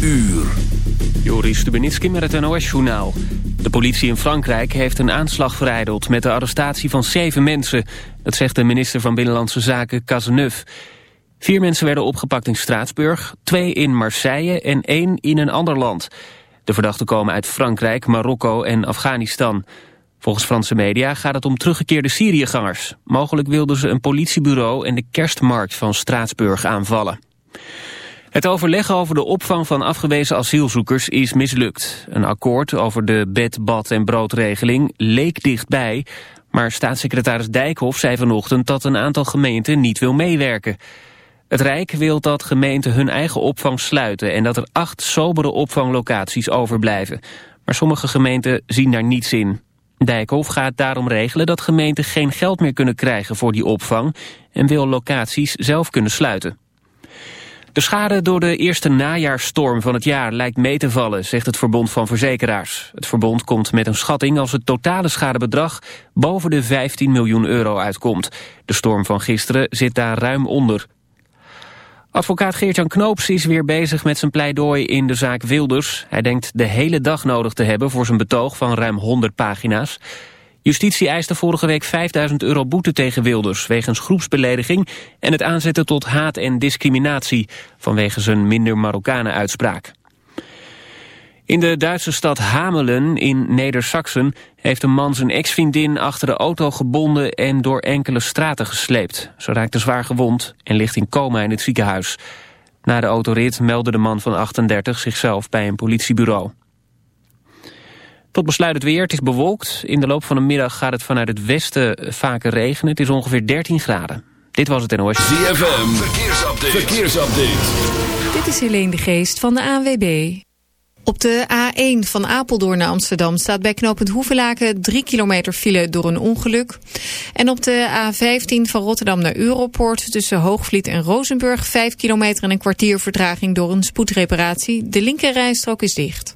uur. Joris Stubenitski met het NOS-journaal. De politie in Frankrijk heeft een aanslag vereideld... met de arrestatie van zeven mensen. Dat zegt de minister van Binnenlandse Zaken Cazeneuve. Vier mensen werden opgepakt in Straatsburg... twee in Marseille en één in een ander land. De verdachten komen uit Frankrijk, Marokko en Afghanistan. Volgens Franse media gaat het om teruggekeerde Syriëgangers. Mogelijk wilden ze een politiebureau en de kerstmarkt van Straatsburg aanvallen. Het overleg over de opvang van afgewezen asielzoekers is mislukt. Een akkoord over de bed, bad en broodregeling leek dichtbij... maar staatssecretaris Dijkhoff zei vanochtend dat een aantal gemeenten niet wil meewerken. Het Rijk wil dat gemeenten hun eigen opvang sluiten... en dat er acht sobere opvanglocaties overblijven. Maar sommige gemeenten zien daar niets in. Dijkhoff gaat daarom regelen dat gemeenten geen geld meer kunnen krijgen voor die opvang... en wil locaties zelf kunnen sluiten. De schade door de eerste najaarstorm van het jaar lijkt mee te vallen, zegt het Verbond van Verzekeraars. Het verbond komt met een schatting als het totale schadebedrag boven de 15 miljoen euro uitkomt. De storm van gisteren zit daar ruim onder. Advocaat Geert-Jan Knoops is weer bezig met zijn pleidooi in de zaak Wilders. Hij denkt de hele dag nodig te hebben voor zijn betoog van ruim 100 pagina's. Justitie eiste vorige week 5000 euro boete tegen Wilders... wegens groepsbelediging en het aanzetten tot haat en discriminatie... vanwege zijn minder Marokkanen uitspraak. In de Duitse stad Hamelen in Neder-Saxen... heeft een man zijn ex-vriendin achter de auto gebonden... en door enkele straten gesleept. Ze raakte zwaar gewond en ligt in coma in het ziekenhuis. Na de autorit meldde de man van 38 zichzelf bij een politiebureau. Tot besluit het weer. Het is bewolkt. In de loop van de middag gaat het vanuit het westen vaker regenen. Het is ongeveer 13 graden. Dit was het NOS. ZFM. Verkeersupdate. Verkeersupdate. Dit is Helene de Geest van de ANWB. Op de A1 van Apeldoorn naar Amsterdam staat bij knooppunt Hoevelaken 3 kilometer file door een ongeluk. En op de A15 van Rotterdam naar Europoort tussen Hoogvliet en Rozenburg 5 kilometer en een kwartier vertraging door een spoedreparatie. De linkerrijstrook is dicht.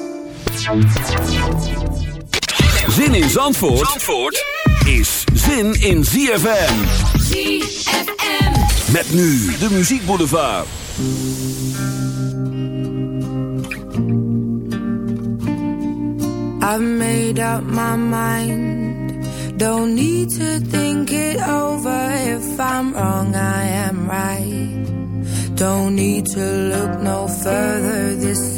Zin in Zandvoort, Zandvoort is zin in ZFM. ZFM. Met nu de muziekboulevard. I've made up my mind. Don't need to think it over. If I'm wrong, I am right. Don't need to look no further. This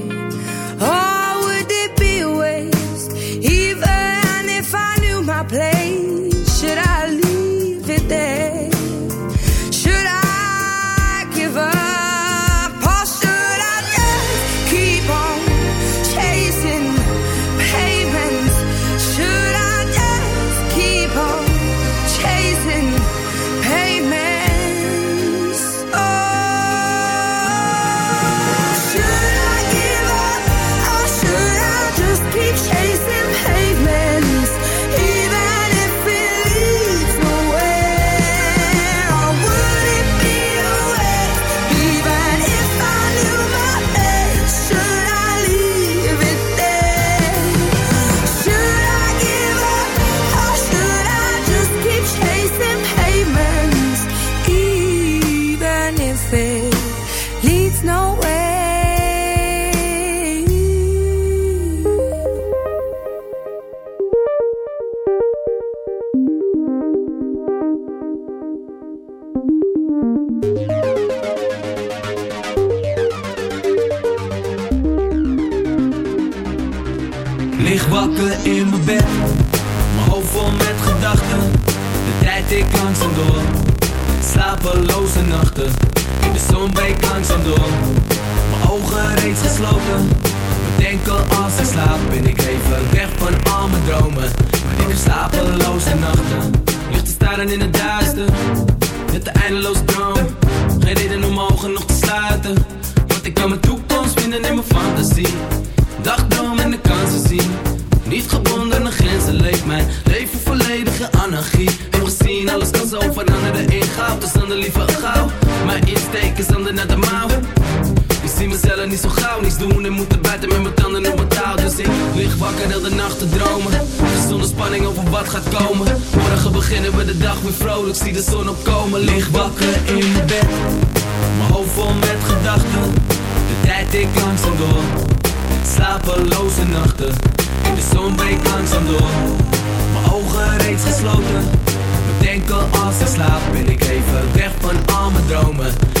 Ben ik even weg van al mijn dromen. Maar ik heb slapeloze nachten, ligt te staren in het duister. Met de eindeloze wakker heel de nacht te dromen. Zonder spanning over wat gaat komen. Morgen beginnen we de dag weer vrolijk, zie de zon opkomen. Lig wakker in bed, mijn hoofd vol met gedachten. De tijd ik langzaam door, slapeloze nachten. In de zon breekt langzaam door, mijn ogen reeds gesloten. Bedenken als ik slaap, ben ik even weg van al mijn dromen.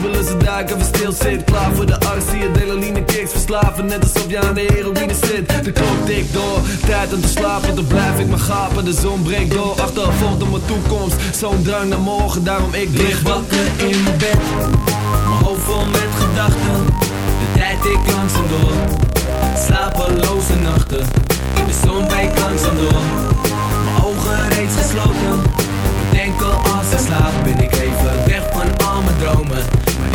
kiebelen, ze duiken, even stil zit. Klaar voor de arts, zie je delaline kicks verslaven. Net alsof je aan de heroïne zit. De klok tikt door, tijd om te slapen. Dan blijf ik maar gapen, de zon breekt door. Achtervolgd op mijn toekomst, zo'n drang naar morgen. Daarom ik lig wakker in mijn bed. Mijn hoofd vol met gedachten, de tijd ik langzaam door. Slapeloze nachten, in de zon breekt langzaam door. Mijn ogen reeds gesloten, bedenken als ik slaap. Ben ik even weg van al mijn dromen, ik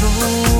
路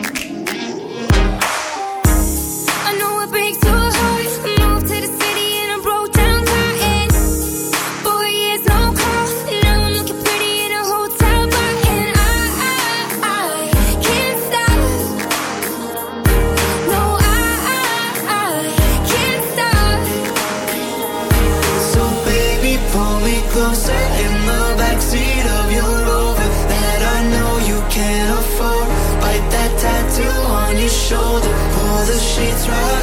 Sheets right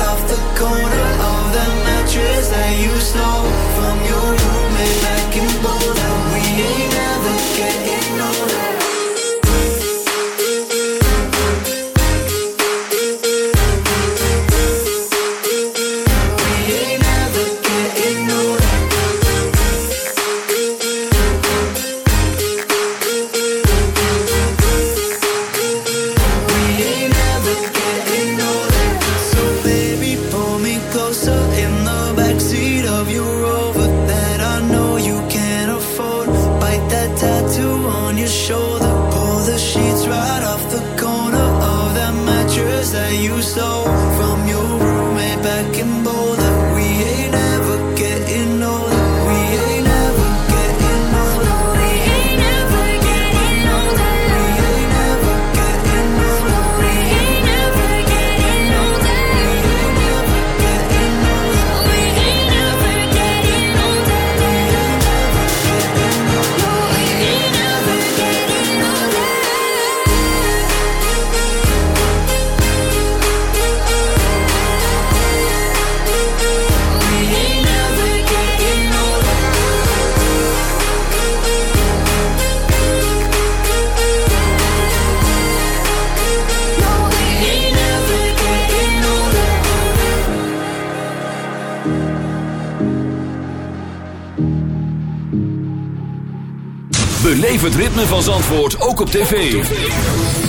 van Zandvoort ook op tv.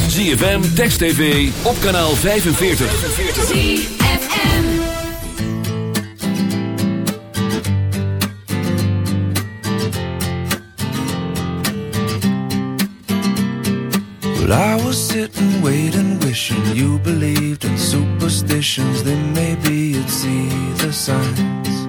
ZFM, Text TV, op kanaal 45. Well, I was sitting, waiting, wishing you believed in superstitions. Then maybe you'd see the signs.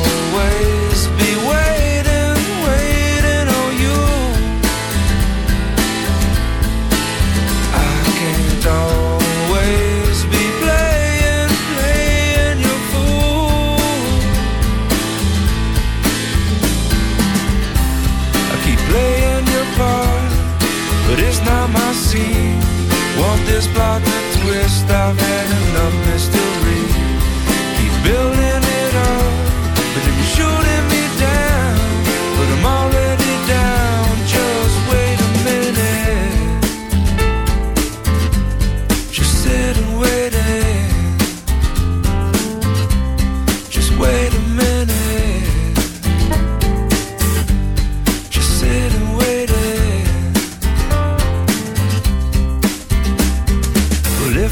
this plot twist?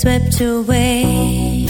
Swept away